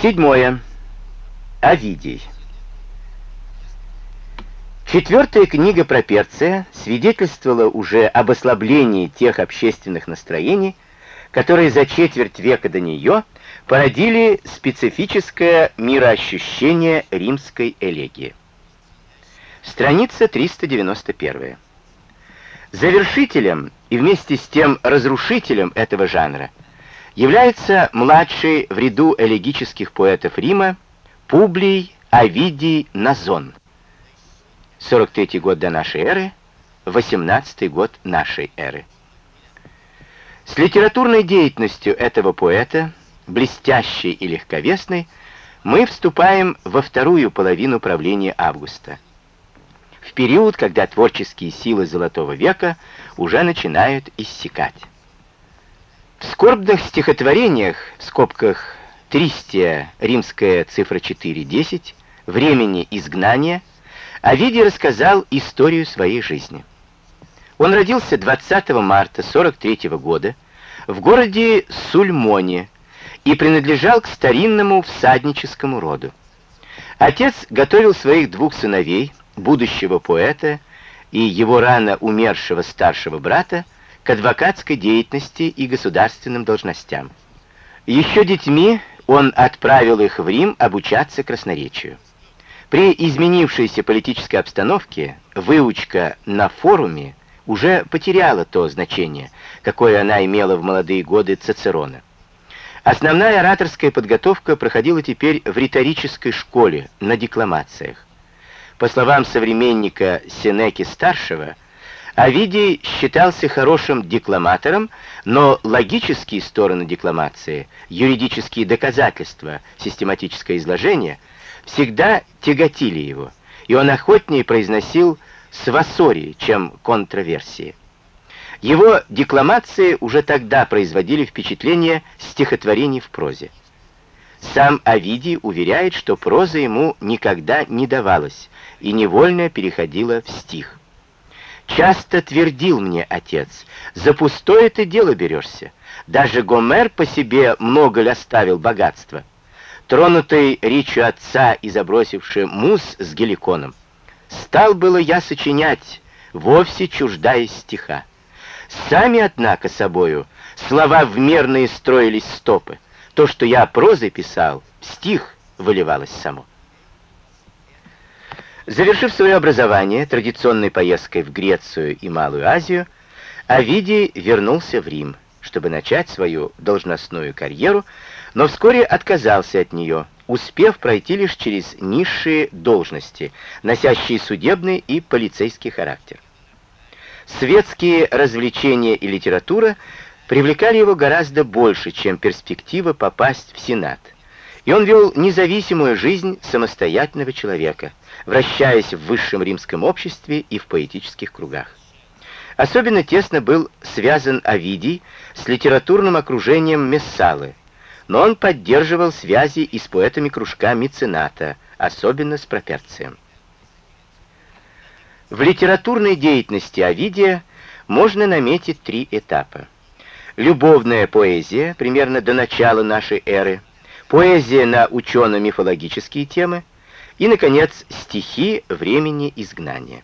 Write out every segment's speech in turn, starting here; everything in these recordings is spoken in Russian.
Седьмое. Овидий. Четвертая книга про Перция свидетельствовала уже об ослаблении тех общественных настроений, которые за четверть века до нее породили специфическое мироощущение римской элегии. Страница 391. Завершителем и вместе с тем разрушителем этого жанра является младший в ряду элегических поэтов Рима Публий Овидий Назон. 43 год до нашей эры, 18 год нашей эры. С литературной деятельностью этого поэта, блестящей и легковесной, мы вступаем во вторую половину правления Августа, в период, когда творческие силы Золотого века уже начинают иссякать. В скорбных стихотворениях, в скобках Тристия, римская цифра 4.10, времени изгнания, Овидий рассказал историю своей жизни. Он родился 20 марта 43 года в городе Сульмоне и принадлежал к старинному всадническому роду. Отец готовил своих двух сыновей, будущего поэта и его рано умершего старшего брата, к адвокатской деятельности и государственным должностям. Еще детьми он отправил их в Рим обучаться красноречию. При изменившейся политической обстановке выучка на форуме уже потеряла то значение, какое она имела в молодые годы Цицерона. Основная ораторская подготовка проходила теперь в риторической школе, на декламациях. По словам современника Сенеки-старшего, Овидий считался хорошим декламатором, но логические стороны декламации, юридические доказательства, систематическое изложение всегда тяготили его, и он охотнее произносил свасории, чем контроверсии. Его декламации уже тогда производили впечатление стихотворений в прозе. Сам Овидий уверяет, что проза ему никогда не давалась и невольно переходила в стих. «Часто твердил мне отец, за пустое ты дело берешься. Даже Гомер по себе много ли оставил богатства. Тронутый речью отца и забросивший мус с геликоном, Стал было я сочинять, вовсе чуждаясь стиха. Сами, однако, собою слова в строились стопы. То, что я прозой писал, стих выливалось само. Завершив свое образование традиционной поездкой в Грецию и Малую Азию, Овидий вернулся в Рим, чтобы начать свою должностную карьеру, но вскоре отказался от нее, успев пройти лишь через низшие должности, носящие судебный и полицейский характер. Светские развлечения и литература привлекали его гораздо больше, чем перспектива попасть в Сенат. И он вел независимую жизнь самостоятельного человека, вращаясь в высшем римском обществе и в поэтических кругах. Особенно тесно был связан Овидий с литературным окружением Мессалы, но он поддерживал связи и с поэтами кружка мецената, особенно с Проперцием. В литературной деятельности Овидия можно наметить три этапа. Любовная поэзия, примерно до начала нашей эры, поэзия на учено-мифологические темы и, наконец, стихи времени изгнания.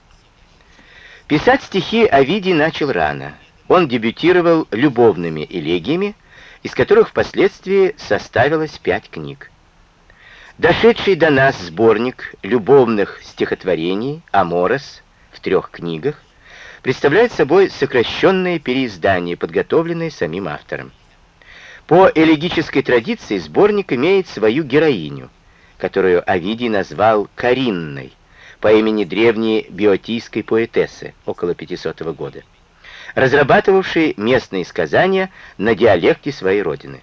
Писать стихи Овидий начал рано. Он дебютировал любовными элегиями, из которых впоследствии составилось пять книг. Дошедший до нас сборник любовных стихотворений «Аморос» в трех книгах представляет собой сокращенное переиздание, подготовленное самим автором. По элегической традиции сборник имеет свою героиню, которую Овидий назвал Каринной, по имени древней биотийской поэтессы около 500 года разрабатывавший местные сказания на диалекте своей родины.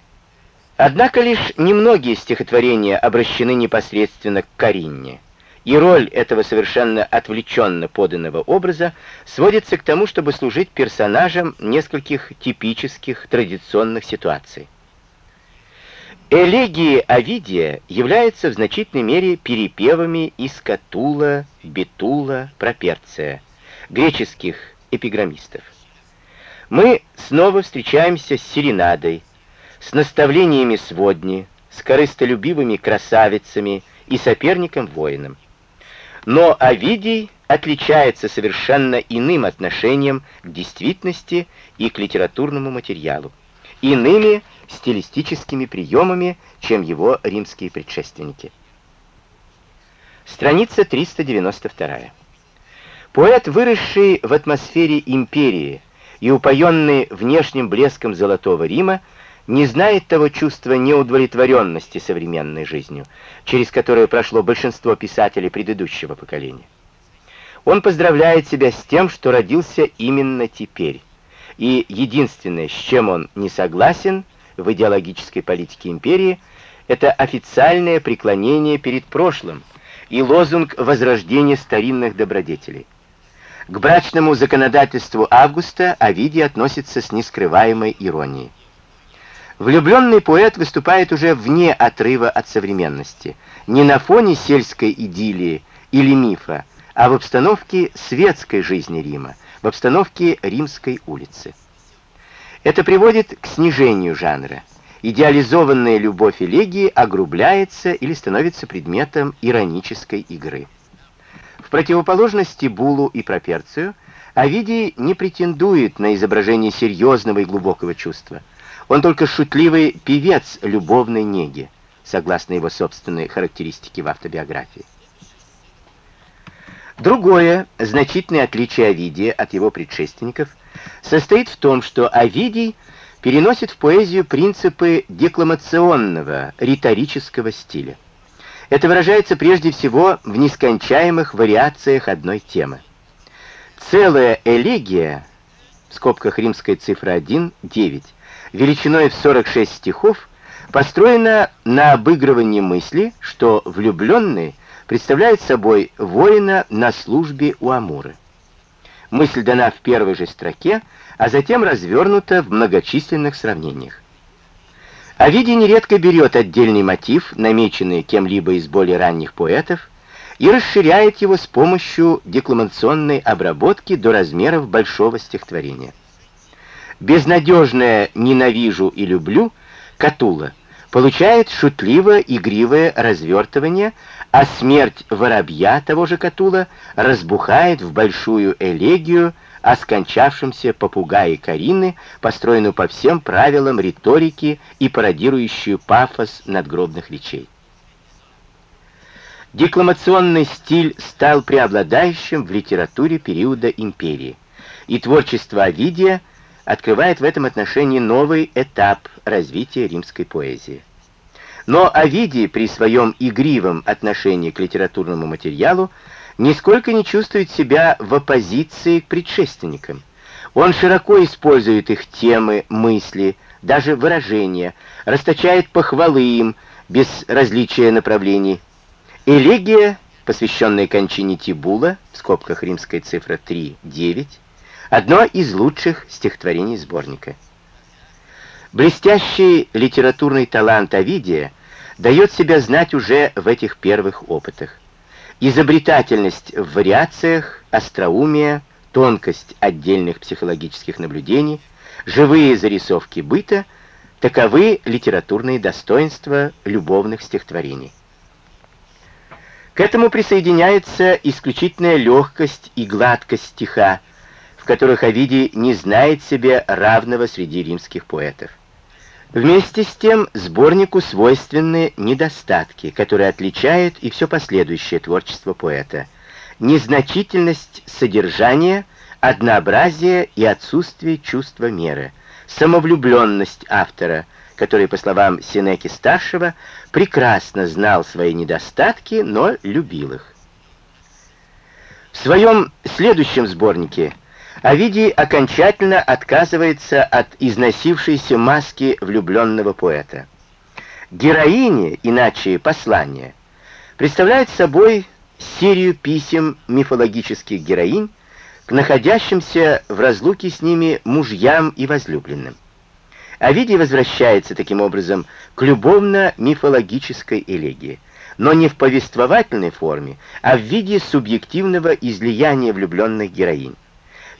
Однако лишь немногие стихотворения обращены непосредственно к Каринне, и роль этого совершенно отвлеченно поданного образа сводится к тому, чтобы служить персонажем нескольких типических традиционных ситуаций. Элегии Овидия являются в значительной мере перепевами из Катула, Бетула, Проперция, греческих эпиграммистов мы снова встречаемся с серенадой, с наставлениями сводни, с корыстолюбивыми красавицами и соперником-воином. Но Овидий отличается совершенно иным отношением к действительности и к литературному материалу, иными стилистическими приемами, чем его римские предшественники. Страница 392. Поэт, выросший в атмосфере империи и упоенный внешним блеском Золотого Рима, не знает того чувства неудовлетворенности современной жизнью, через которое прошло большинство писателей предыдущего поколения. Он поздравляет себя с тем, что родился именно теперь, и единственное, с чем он не согласен в идеологической политике империи, это официальное преклонение перед прошлым и лозунг возрождения старинных добродетелей. К брачному законодательству Августа Овидий относится с нескрываемой иронией. Влюбленный поэт выступает уже вне отрыва от современности, не на фоне сельской идиллии или мифа, а в обстановке светской жизни Рима, в обстановке римской улицы. Это приводит к снижению жанра. Идеализованная любовь элегии огрубляется или становится предметом иронической игры. В противоположности Булу и Проперцию, Овидий не претендует на изображение серьезного и глубокого чувства. Он только шутливый певец любовной неги, согласно его собственной характеристике в автобиографии. Другое значительное отличие Овидия от его предшественников состоит в том, что Овидий переносит в поэзию принципы декламационного, риторического стиля. Это выражается прежде всего в нескончаемых вариациях одной темы. Целая элегия, в скобках римская цифра 1, 9, величиной в 46 стихов, построена на обыгрывании мысли, что влюбленный представляет собой воина на службе у Амуры. Мысль дана в первой же строке, а затем развернута в многочисленных сравнениях. Овидий нередко берет отдельный мотив, намеченный кем-либо из более ранних поэтов, и расширяет его с помощью декламационной обработки до размеров большого стихотворения. Безнадежное «ненавижу и люблю» Катула получает шутливо-игривое развертывание, а смерть воробья того же Катула разбухает в большую элегию о скончавшемся попугае Карины, построенную по всем правилам риторики и пародирующую пафос надгробных речей. Декламационный стиль стал преобладающим в литературе периода империи, и творчество Овидия – открывает в этом отношении новый этап развития римской поэзии. Но Овидий при своем игривом отношении к литературному материалу нисколько не чувствует себя в оппозиции к предшественникам. Он широко использует их темы, мысли, даже выражения, расточает похвалы им, без различия направлений. Элегия, посвященная кончине Тибула, в скобках римская цифра 3, 9, Одно из лучших стихотворений сборника. Блестящий литературный талант Овидия дает себя знать уже в этих первых опытах. Изобретательность в вариациях, остроумие, тонкость отдельных психологических наблюдений, живые зарисовки быта — таковы литературные достоинства любовных стихотворений. К этому присоединяется исключительная легкость и гладкость стиха, в которых Овидий не знает себе равного среди римских поэтов. Вместе с тем сборнику свойственны недостатки, которые отличают и все последующее творчество поэта. Незначительность содержания, однообразие и отсутствие чувства меры, самовлюбленность автора, который, по словам Сенеки-старшего, прекрасно знал свои недостатки, но любил их. В своем следующем сборнике Овидий окончательно отказывается от износившейся маски влюбленного поэта. Героиня, иначе послание, представляет собой серию писем мифологических героинь к находящимся в разлуке с ними мужьям и возлюбленным. Овидий возвращается таким образом к любовно-мифологической элегии, но не в повествовательной форме, а в виде субъективного излияния влюбленных героинь.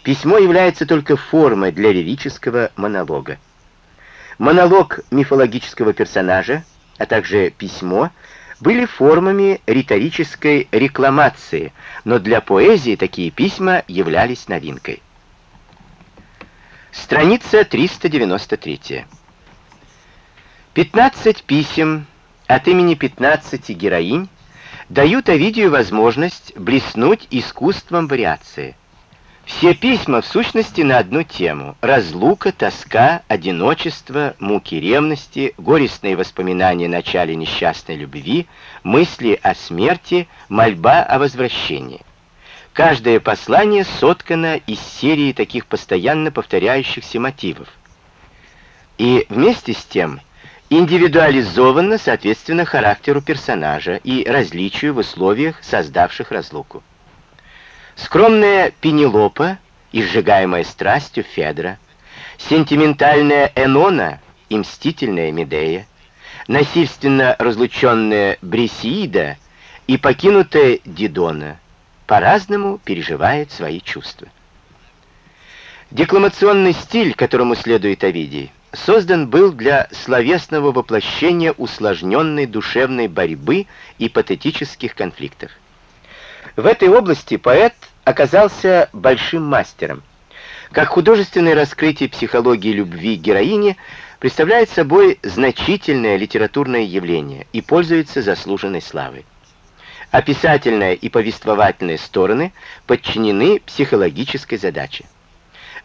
Письмо является только формой для лирического монолога. Монолог мифологического персонажа, а также письмо, были формами риторической рекламации, но для поэзии такие письма являлись новинкой. Страница 393. 15 писем от имени 15 героинь дают Овидию возможность блеснуть искусством вариации. Все письма в сущности на одну тему — разлука, тоска, одиночество, муки ревности, горестные воспоминания о начале несчастной любви, мысли о смерти, мольба о возвращении. Каждое послание соткано из серии таких постоянно повторяющихся мотивов. И вместе с тем индивидуализовано соответственно характеру персонажа и различию в условиях, создавших разлуку. Скромная Пенелопа, изжигаемая страстью Федра, сентиментальная Энона и мстительная Медея, насильственно разлученная Бресиида и покинутая Дидона по-разному переживают свои чувства. Декламационный стиль, которому следует Овидий, создан был для словесного воплощения усложненной душевной борьбы и патетических конфликтов. В этой области поэт оказался большим мастером. Как художественное раскрытие психологии любви героини представляет собой значительное литературное явление и пользуется заслуженной славой. Описательная и повествовательные стороны подчинены психологической задаче.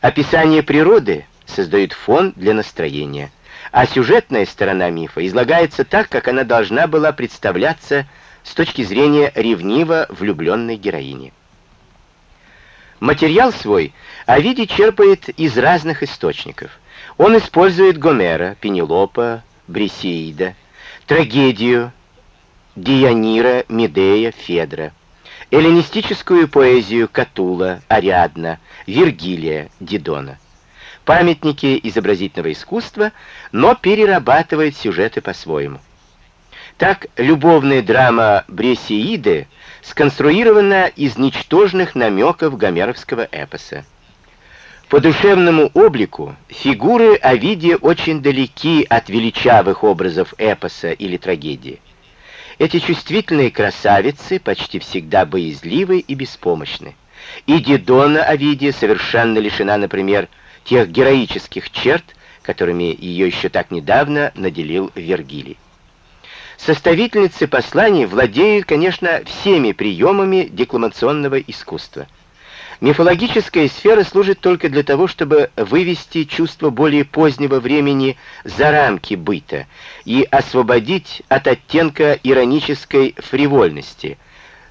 Описание природы создает фон для настроения, а сюжетная сторона мифа излагается так, как она должна была представляться с точки зрения ревниво влюбленной героини. Материал свой Овидий черпает из разных источников. Он использует Гомера, Пенелопа, Брисеида, трагедию Дионира, Медея, Федра, эллинистическую поэзию Катула, Ариадна, Вергилия, Дидона, памятники изобразительного искусства, но перерабатывает сюжеты по-своему. Так, любовная драма Бресеиды сконструирована из ничтожных намеков гомеровского эпоса. По душевному облику фигуры Овидия очень далеки от величавых образов эпоса или трагедии. Эти чувствительные красавицы почти всегда боязливы и беспомощны. И Дидона Овидия совершенно лишена, например, тех героических черт, которыми ее еще так недавно наделил Вергилий. Составительницы посланий владеют, конечно, всеми приемами декламационного искусства. Мифологическая сфера служит только для того, чтобы вывести чувство более позднего времени за рамки быта и освободить от оттенка иронической фривольности,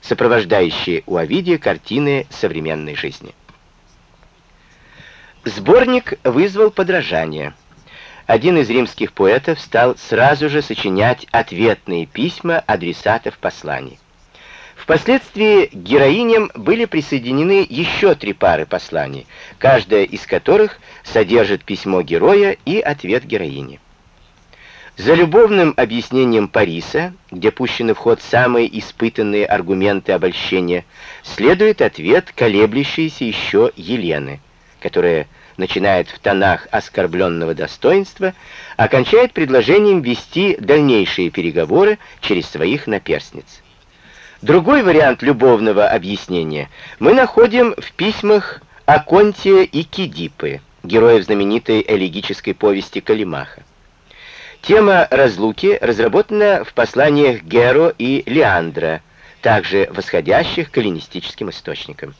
сопровождающей у Овидия картины современной жизни. Сборник вызвал подражание один из римских поэтов стал сразу же сочинять ответные письма адресатов посланий. Впоследствии героиням были присоединены еще три пары посланий, каждая из которых содержит письмо героя и ответ героини. За любовным объяснением Париса, где пущены в ход самые испытанные аргументы обольщения, следует ответ колеблющейся еще Елены, которая начинает в тонах оскорбленного достоинства, окончает предложением вести дальнейшие переговоры через своих наперстниц. Другой вариант любовного объяснения мы находим в письмах Аконтия и Кидипы, героев знаменитой элегической повести Калимаха. Тема разлуки разработана в посланиях Геро и Леандра, также восходящих к эллинистическим источникам.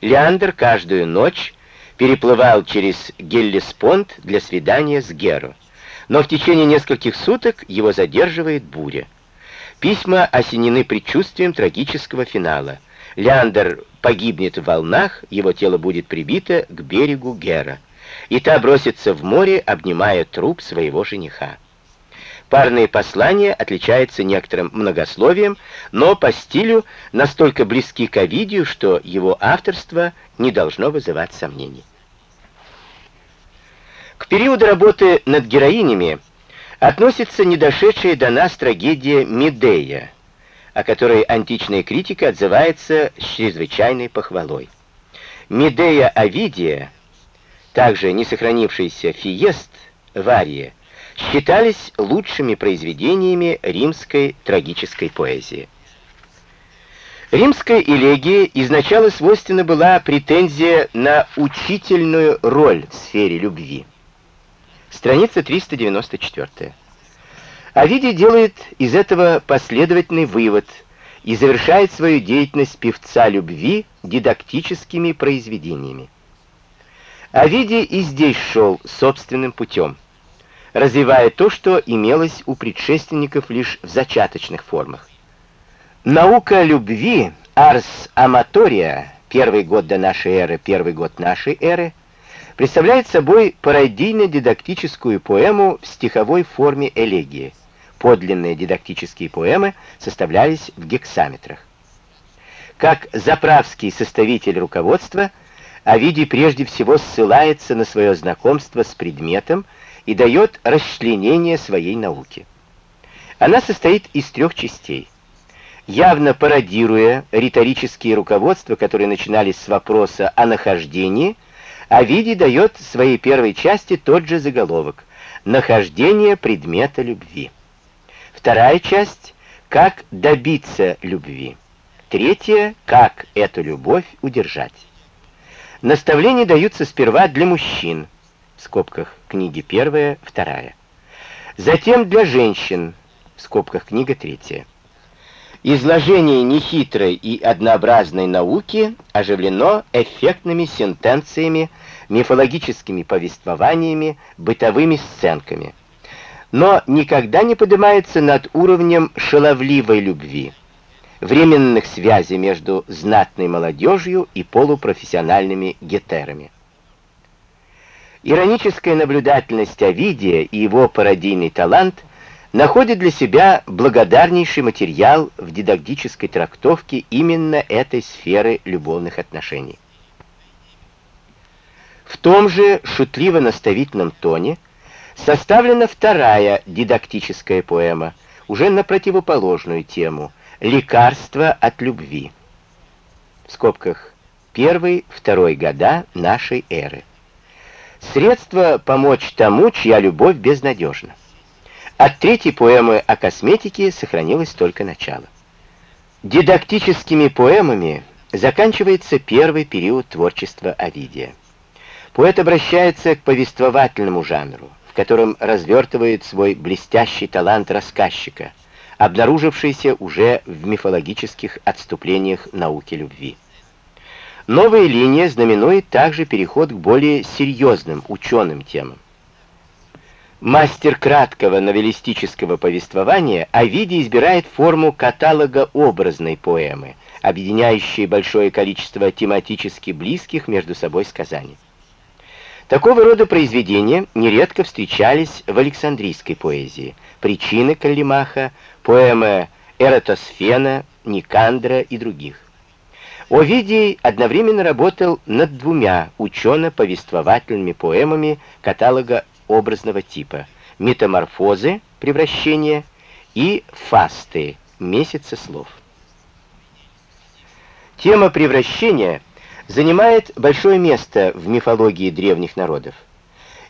Леандр каждую ночь переплывал через Геллеспонд для свидания с Геро. Но в течение нескольких суток его задерживает буря. Письма осенены предчувствием трагического финала. Леандр погибнет в волнах, его тело будет прибито к берегу Гера. И та бросится в море, обнимая труп своего жениха. Парные послания отличаются некоторым многословием, но по стилю настолько близки к Овидию, что его авторство не должно вызывать сомнений. К периоду работы над героинями относится недошедшая до нас трагедия Медея, о которой античная критика отзывается с чрезвычайной похвалой. Медея Овидия, также не сохранившийся Фиест Вария, считались лучшими произведениями римской трагической поэзии. Римской элегии изначально свойственна была претензия на учительную роль в сфере любви. Страница 394. Овидий делает из этого последовательный вывод и завершает свою деятельность певца любви дидактическими произведениями. Овидий и здесь шел собственным путем, развивая то, что имелось у предшественников лишь в зачаточных формах. Наука любви, Арс Аматория, первый год до нашей эры, первый год нашей эры, представляет собой пародийно-дидактическую поэму в стиховой форме элегии. Подлинные дидактические поэмы составлялись в гексаметрах. Как заправский составитель руководства – Овидий прежде всего ссылается на свое знакомство с предметом и дает расчленение своей науки. Она состоит из трех частей. Явно пародируя риторические руководства, которые начинались с вопроса о нахождении, Овидий дает в своей первой части тот же заголовок «Нахождение предмета любви». Вторая часть «Как добиться любви». Третья «Как эту любовь удержать». Наставления даются сперва для мужчин, в скобках книги первая, вторая. Затем для женщин, в скобках книга третья. Изложение нехитрой и однообразной науки оживлено эффектными сентенциями, мифологическими повествованиями, бытовыми сценками. Но никогда не поднимается над уровнем шаловливой любви временных связей между знатной молодежью и полупрофессиональными гетерами. Ироническая наблюдательность Овидия и его пародийный талант находят для себя благодарнейший материал в дидактической трактовке именно этой сферы любовных отношений. В том же шутливо-наставительном тоне составлена вторая дидактическая поэма, уже на противоположную тему – Лекарство от любви. В скобках первый, второй года нашей эры. Средство помочь тому, чья любовь безнадежна. От третьей поэмы о косметике сохранилось только начало. Дидактическими поэмами заканчивается первый период творчества Овидия. Поэт обращается к повествовательному жанру, в котором развертывает свой блестящий талант рассказчика – обнаружившийся уже в мифологических отступлениях науки любви. Новая линия знаменует также переход к более серьезным ученым темам. Мастер краткого новеллистического повествования Овидий избирает форму каталога образной поэмы, объединяющей большое количество тематически близких между собой сказаний. Такого рода произведения нередко встречались в Александрийской поэзии. Причины Каллимаха, поэмы Эратосфена, Никандра и других. Овидий одновременно работал над двумя учено-повествовательными поэмами каталога образного типа «Метаморфозы. Превращение» и «Фасты. Месяца слов». Тема превращения занимает большое место в мифологии древних народов.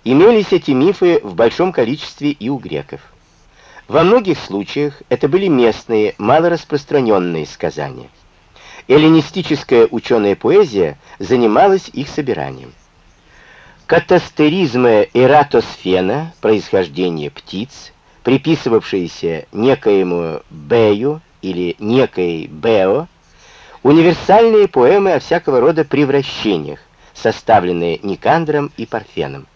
Имелись эти мифы в большом количестве и у греков. Во многих случаях это были местные, малораспространенные сказания. Эллинистическая ученая поэзия занималась их собиранием. Катастеризмы эратосфена, происхождение птиц, приписывавшиеся некоему Бею или некой Бео, универсальные поэмы о всякого рода превращениях, составленные Никандром и Парфеном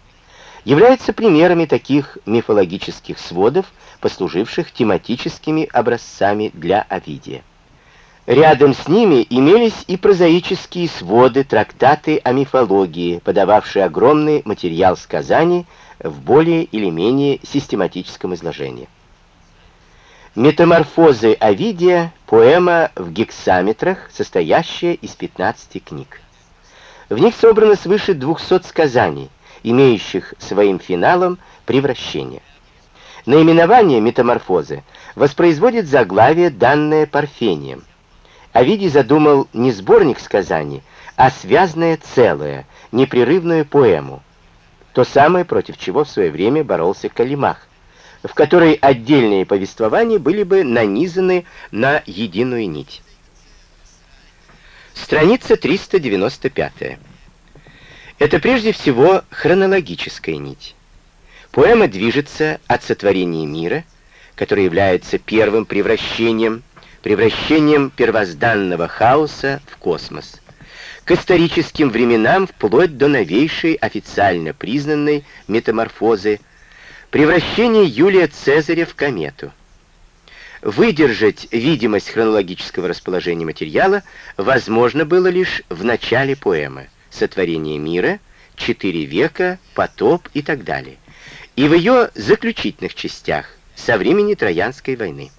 являются примерами таких мифологических сводов, послуживших тематическими образцами для Овидия. Рядом с ними имелись и прозаические своды, трактаты о мифологии, подававшие огромный материал сказаний в более или менее систематическом изложении. Метаморфозы Овидия — поэма в гексаметрах, состоящая из 15 книг. В них собрано свыше 200 сказаний, имеющих своим финалом превращение. Наименование метаморфозы воспроизводит заглавие, данное Парфением. Овидий задумал не сборник сказаний, а связанное целое, непрерывную поэму. То самое, против чего в свое время боролся Калимах, в которой отдельные повествования были бы нанизаны на единую нить. Страница 395. Это прежде всего хронологическая нить. Поэма движется от сотворения мира, который является первым превращением, превращением первозданного хаоса в космос, к историческим временам вплоть до новейшей официально признанной метаморфозы, превращения Юлия Цезаря в комету. Выдержать видимость хронологического расположения материала возможно было лишь в начале поэмы «Сотворение мира», «Четыре века», «Потоп» и так далее и в ее заключительных частях со времени Троянской войны.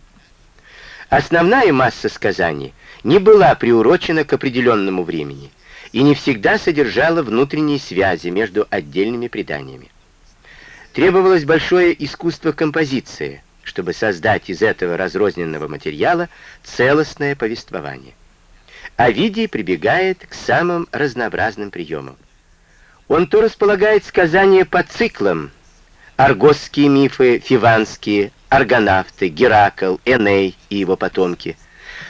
Основная масса сказаний не была приурочена к определенному времени и не всегда содержала внутренние связи между отдельными преданиями. Требовалось большое искусство композиции, чтобы создать из этого разрозненного материала целостное повествование. Овидий прибегает к самым разнообразным приемам. Он то располагает сказания по циклам, аргосские мифы, фиванские, аргонавты, Геракл, Эней и его потомки,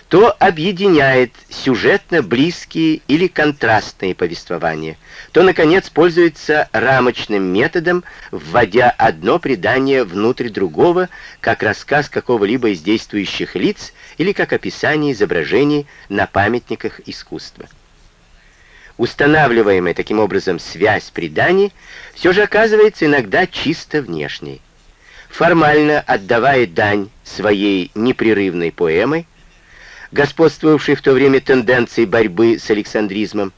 то объединяет сюжетно близкие или контрастные повествования, то, наконец, пользуется рамочным методом, вводя одно предание внутрь другого, как рассказ какого-либо из действующих лиц или как описание изображений на памятниках искусства. Устанавливаемая таким образом связь преданий все же оказывается иногда чисто внешней. Формально отдавая дань своей непрерывной поэмой, господствовавшей в то время тенденции борьбы с александризмом,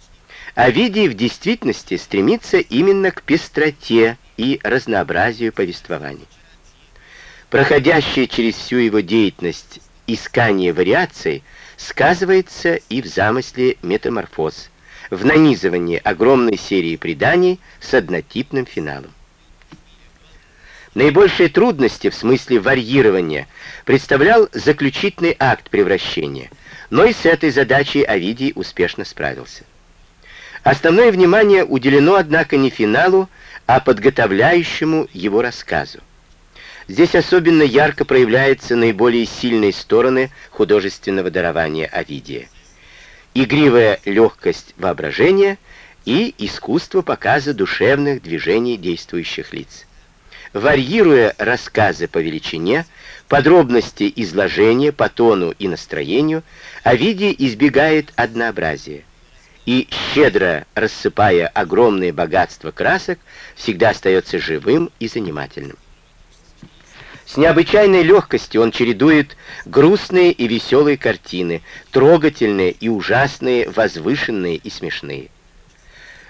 Овидий в действительности стремится именно к пестроте и разнообразию повествований. Проходящее через всю его деятельность искание вариаций сказывается и в замысле метаморфоз – в нанизывании огромной серии преданий с однотипным финалом. Наибольшие трудности в смысле варьирования представлял заключительный акт превращения, но и с этой задачей Овидий успешно справился. Основное внимание уделено, однако, не финалу, а подготовляющему его рассказу. Здесь особенно ярко проявляются наиболее сильные стороны художественного дарования Овидия игривая легкость воображения и искусство показа душевных движений действующих лиц. Варьируя рассказы по величине, подробности изложения по тону и настроению, Овидий избегает однообразия и, щедро рассыпая огромное богатство красок, всегда остается живым и занимательным. С необычайной легкостью он чередует грустные и веселые картины, трогательные и ужасные, возвышенные и смешные.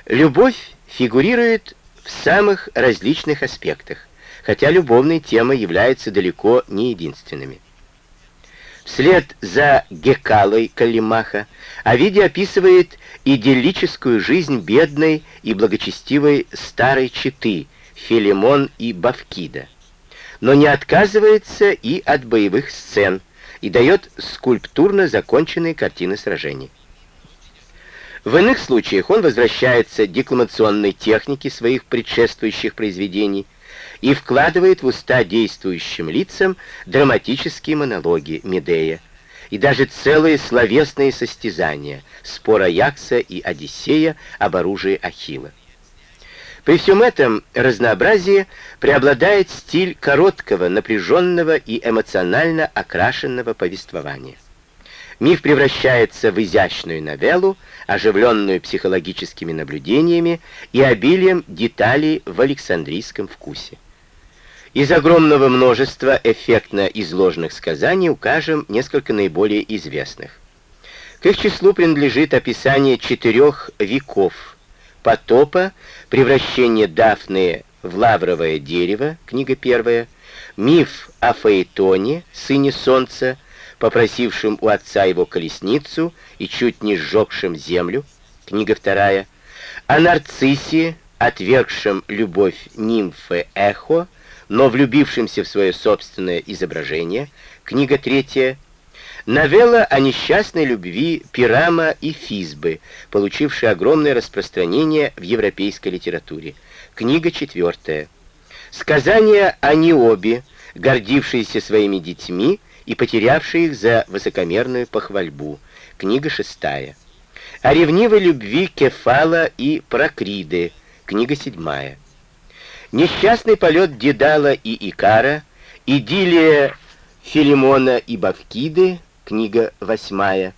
Любовь фигурирует в самых различных аспектах, хотя любовные темы являются далеко не единственными. Вслед за Гекалой Калимаха Овидий описывает идиллическую жизнь бедной и благочестивой старой четы Филимон и Бавкида но не отказывается и от боевых сцен и дает скульптурно законченные картины сражений. В иных случаях он возвращается к декламационной технике своих предшествующих произведений и вкладывает в уста действующим лицам драматические монологи Медея и даже целые словесные состязания, спор Аякса и Одиссея об оружии Ахилла. При всем этом разнообразии преобладает стиль короткого, напряженного и эмоционально окрашенного повествования. Миф превращается в изящную новеллу, оживленную психологическими наблюдениями и обилием деталей в александрийском вкусе. Из огромного множества эффектно изложенных сказаний укажем несколько наиболее известных. К их числу принадлежит описание четырех веков потопа, превращение Дафны в лавровое дерево, книга первая, миф о Фаэтоне, сыне солнца, попросившем у отца его колесницу и чуть не сжегшем землю, книга вторая, о нарциссе, отвергшем любовь нимфы Эхо, но влюбившемся в свое собственное изображение, книга третья, Новелла о несчастной любви Пирама и Физбы, получившей огромное распространение в европейской литературе. Книга четвертая. Сказание о Необе, гордившиеся своими детьми и потерявшие их за высокомерную похвальбу. Книга шестая. О ревнивой любви Кефала и Прокриды. Книга седьмая. Несчастный полет Дедала и Икара. Идиллия Филимона и Бавкиды. Книга восьмая.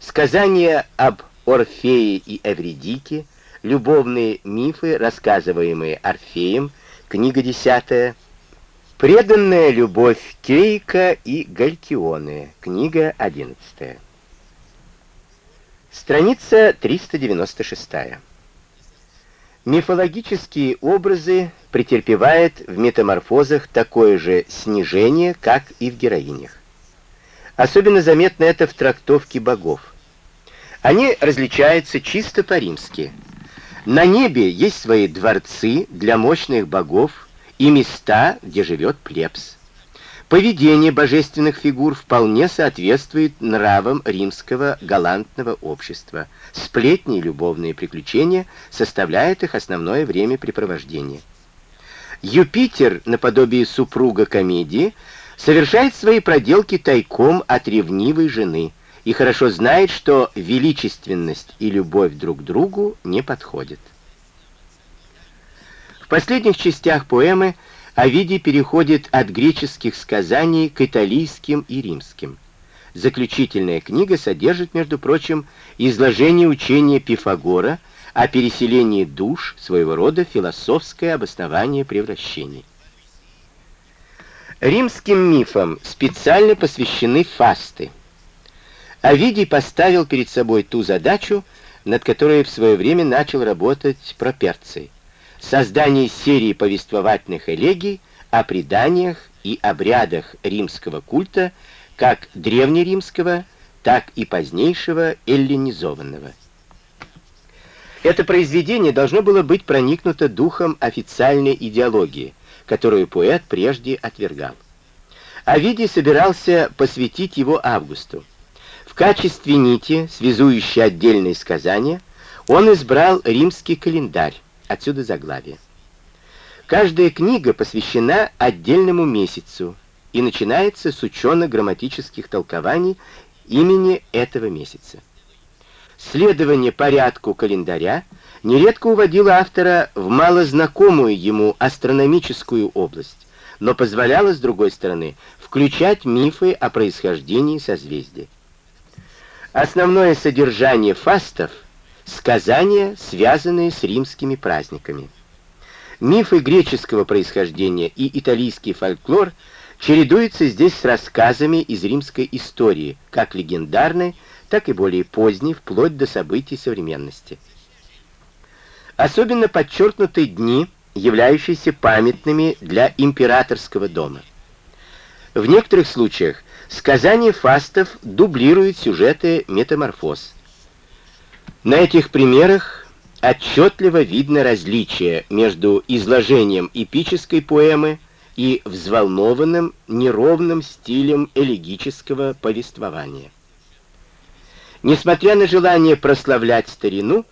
Сказание об Орфее и Эвридике. Любовные мифы, рассказываемые Орфеем. Книга десятая. Преданная любовь Кейка и Галькионы. Книга 11. Страница 396. Мифологические образы претерпевают в метаморфозах такое же снижение, как и в героинях. Особенно заметно это в трактовке богов. Они различаются чисто по-римски. На небе есть свои дворцы для мощных богов, и места, где живет плебс. Поведение божественных фигур вполне соответствует нравам римского галантного общества. Сплетни и любовные приключения составляют их основное времяпрепровождение. Юпитер, наподобие супруга комедии, совершает свои проделки тайком от ревнивой жены и хорошо знает, что величественность и любовь друг другу не подходят последних частях поэмы Овидий переходит от греческих сказаний к италийским и римским. Заключительная книга содержит, между прочим, изложение учения Пифагора о переселении душ, своего рода философское обоснование превращений. Римским мифам специально посвящены фасты. Овидий поставил перед собой ту задачу, над которой в свое время начал работать Проперций создание серии повествовательных элегий о преданиях и обрядах римского культа, как древнеримского, так и позднейшего эллинизованного. Это произведение должно было быть проникнуто духом официальной идеологии, которую поэт прежде отвергал. Овидий собирался посвятить его Августу. В качестве нити, связующей отдельные сказания, он избрал римский календарь, Отсюда заглавие. Каждая книга посвящена отдельному месяцу и начинается с учено-грамматических толкований имени этого месяца. Следование порядку календаря нередко уводило автора в малознакомую ему астрономическую область, но позволяло, с другой стороны, включать мифы о происхождении созвездия. Основное содержание фастов — сказания, связанные с римскими праздниками. Мифы греческого происхождения и итальянский фольклор чередуются здесь с рассказами из римской истории, как легендарной, так и более поздней, вплоть до событий современности. Особенно подчеркнуты дни, являющиеся памятными для императорского дома. В некоторых случаях сказания фастов дублируют сюжеты метаморфоз – на этих примерах отчетливо видно различие между изложением эпической поэмы и взволнованным, неровным стилем элегического повествования. Несмотря на желание прославлять старину,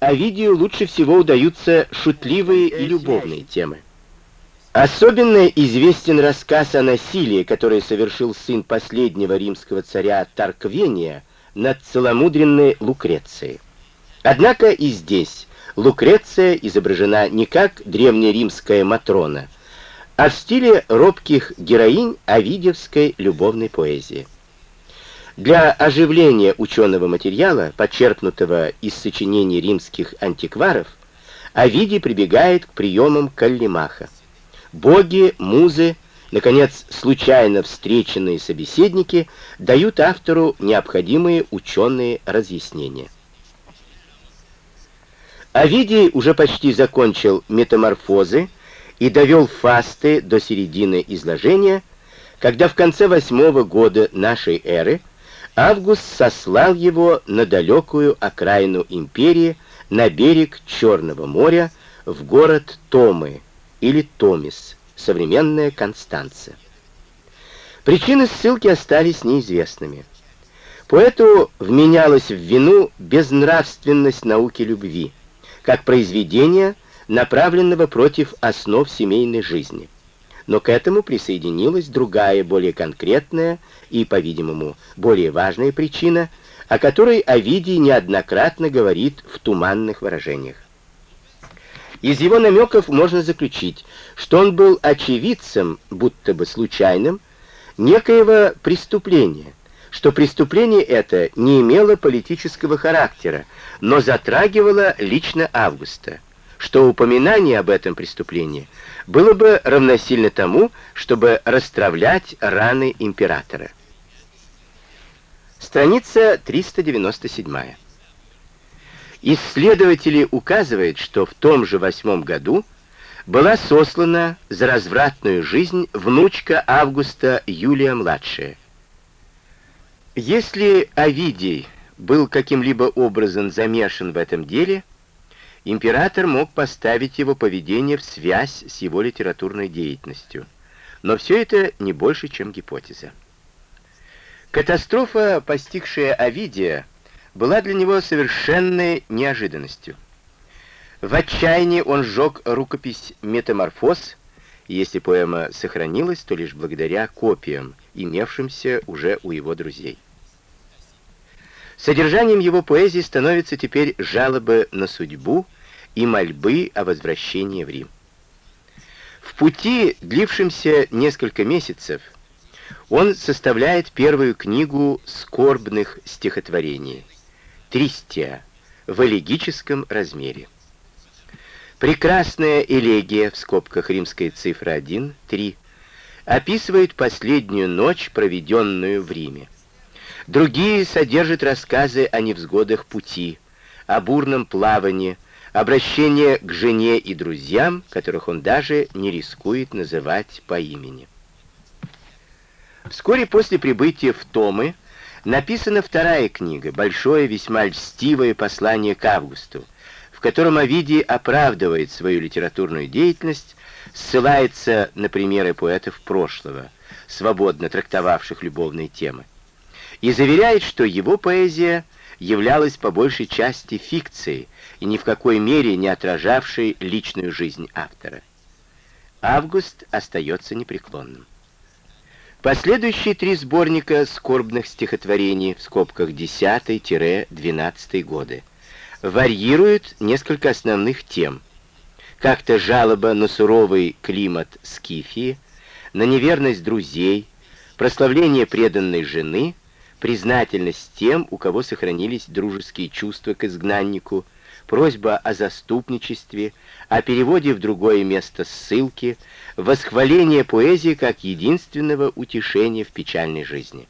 Овидию лучше всего удаются шутливые и любовные темы. Особенно известен рассказ о насилии, который совершил сын последнего римского царя Тарквения над целомудренной Лукрецией. Однако и здесь Лукреция изображена не как древнеримская Матрона, а в стиле робких героинь овидевской любовной поэзии. Для оживления ученого материала, почерпнутого из сочинений римских антикваров, Овидий прибегает к приемам Каллимаха. Боги, музы, наконец, случайно встреченные собеседники дают автору необходимые ученые разъяснения. Овидий уже почти закончил метаморфозы и довел фасты до середины изложения, когда в конце восьмого года нашей эры Август сослал его на далекую окраину империи, на берег Черного моря, в город Томы или Томис, современная Констанция. Причины ссылки остались неизвестными. Поэту вменялась в вину безнравственность науки любви, как произведения, направленного против основ семейной жизни. но к этому присоединилась другая, более конкретная и, по-видимому, более важная причина, о которой Овидий неоднократно говорит в туманных выражениях. Из его намеков можно заключить, что он был очевидцем, будто бы случайным, некоего преступления, что преступление это не имело политического характера, но затрагивало лично Августа, что упоминание об этом преступлении было бы равносильно тому, чтобы расстравлять раны императора. Страница 397. Исследователи указывают, что в том же восьмом году была сослана за развратную жизнь внучка Августа Юлия-младшая. Если Овидий был каким-либо образом замешан в этом деле, император мог поставить его поведение в связь с его литературной деятельностью. Но все это не больше, чем гипотеза. Катастрофа, постигшая Овидия, была для него совершенной неожиданностью. В отчаянии он сжег рукопись «Метаморфоз», если поэма сохранилась, то лишь благодаря копиям, имевшимся уже у его друзей. Содержанием его поэзии становятся теперь жалобы на судьбу и мольбы о возвращении в Рим. В пути, длившемся несколько месяцев, он составляет первую книгу скорбных стихотворений «Тристия» в элегическом размере. Прекрасная элегия, в скобках римская цифра 1, 3, описывает последнюю ночь, проведенную в Риме. Другие содержат рассказы о невзгодах пути, о бурном плавании, обращение к жене и друзьям, которых он даже не рискует называть по имени. Вскоре после прибытия в Томы написана вторая книга, большое, весьма льстивое послание к Августу, в котором Овидий оправдывает свою литературную деятельность, ссылается на примеры поэтов прошлого, свободно трактовавших любовные темы и заверяет, что его поэзия являлась по большей части фикцией и ни в какой мере не отражавшей личную жизнь автора. Август остается непреклонным. Последующие три сборника скорбных стихотворений в скобках 10-12 годы варьируют несколько основных тем. Как-то жалоба на суровый климат Скифии, на неверность друзей, прославление преданной жены — признательность тем, у кого сохранились дружеские чувства к изгнаннику, просьба о заступничестве, о переводе в другое место ссылки, восхваление поэзии как единственного утешения в печальной жизни.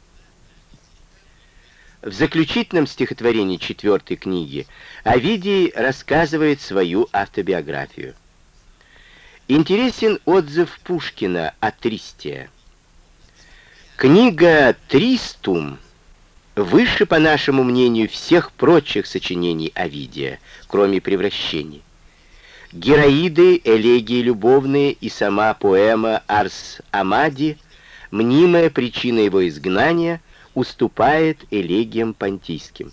В заключительном стихотворении четвертой книги Овидий рассказывает свою автобиографию. Интересен отзыв Пушкина о Тристе. Книга «Тристум» выше, по нашему мнению, всех прочих сочинений Овидия, кроме превращений. Героиды, элегии любовные и сама поэма «Арс Амади», мнимая причина его изгнания, уступает элегиям понтийским.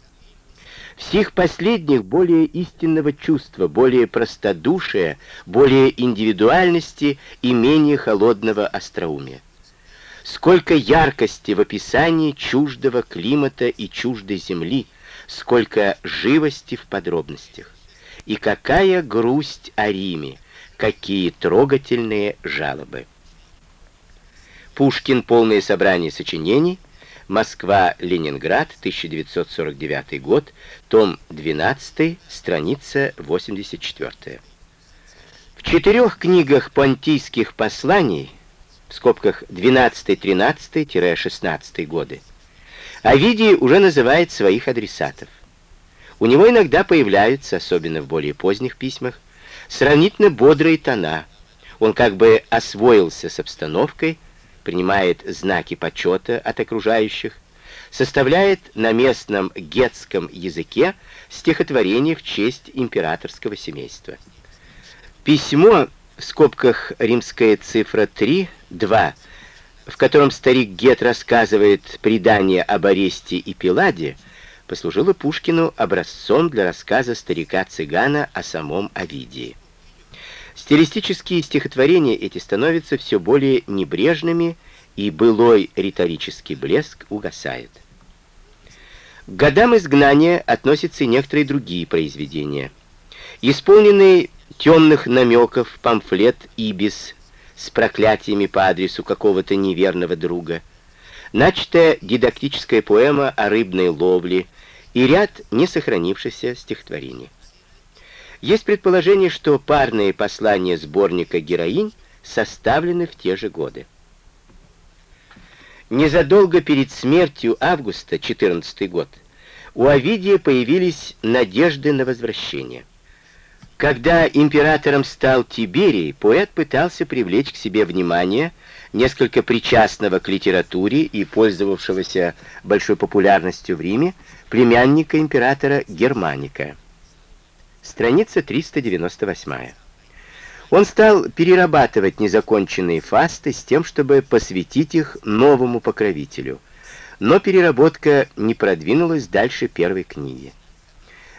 В сих последних более истинного чувства, более простодушия, более индивидуальности и менее холодного остроумия. Сколько яркости в описании чуждого климата и чуждой земли, сколько живости в подробностях. И какая грусть о Риме, какие трогательные жалобы. Пушкин. Полное собрание сочинений. Москва, Ленинград, 1949 год, том 12, страница 84. В четырех книгах понтийских посланий в скобках 12-13-16 годы, Овидий уже называет своих адресатов. У него иногда появляются, особенно в более поздних письмах, сравнительно бодрые тона. Он как бы освоился с обстановкой, принимает знаки почета от окружающих, составляет на местном гетском языке стихотворение в честь императорского семейства. Письмо в скобках римская цифра 3, 2, в котором старик Гет рассказывает предание об аресте и Пиладе, послужило Пушкину образцом для рассказа старика-цыгана о самом Овидии. Стилистические стихотворения эти становятся все более небрежными, и былой риторический блеск угасает. К годам изгнания относятся и некоторые другие произведения. Исполненный темных намеков памфлет «Ибис» с проклятиями по адресу какого-то неверного друга, начатая дидактическая поэма о рыбной ловле и ряд не сохранившихся стихотворений. Есть предположение, что парные послания сборника «Героинь» составлены в те же годы. Незадолго перед смертью Августа, 14 год, у Овидия появились надежды на возвращение. Когда императором стал Тиберий, поэт пытался привлечь к себе внимание несколько причастного к литературе и пользовавшегося большой популярностью в Риме племянника императора Германика. Страница 398. Он стал перерабатывать незаконченные фасты с тем, чтобы посвятить их новому покровителю. Но переработка не продвинулась дальше первой книги.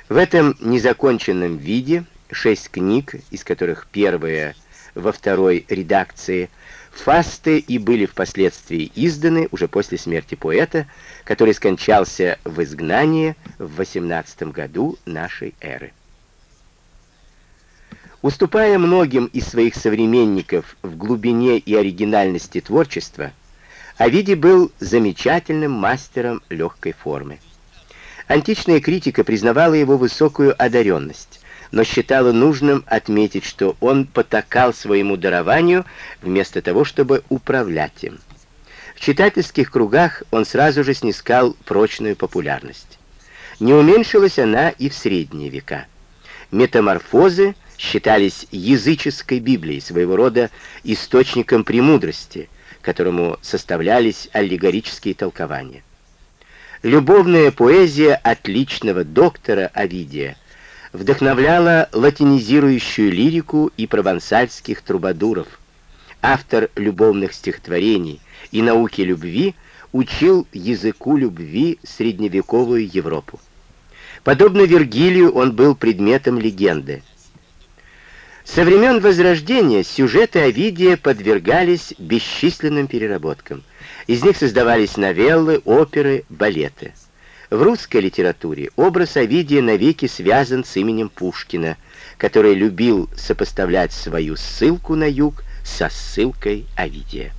В этом незаконченном виде шесть книг, из которых первая во второй редакции, фасты и были впоследствии изданы уже после смерти поэта, который скончался в изгнании в 18 году нашей эры. Уступая многим из своих современников в глубине и оригинальности творчества, Овидий был замечательным мастером легкой формы. Античная критика признавала его высокую одаренность, но считала нужным отметить, что он потакал своему дарованию вместо того, чтобы управлять им. В читательских кругах он сразу же снискал прочную популярность. Не уменьшилась она и в средние века. Метаморфозы — считались языческой Библией, своего рода источником премудрости, которому составлялись аллегорические толкования. Любовная поэзия отличного доктора Овидия вдохновляла латинизирующую лирику и провансальских трубадуров. Автор любовных стихотворений и науки любви учил языку любви средневековую Европу. Подобно Вергилию он был предметом легенды. Со времен Возрождения сюжеты Овидия подвергались бесчисленным переработкам. Из них создавались новеллы, оперы, балеты. В русской литературе образ Овидия навеки связан с именем Пушкина, который любил сопоставлять свою ссылку на юг со ссылкой Овидия.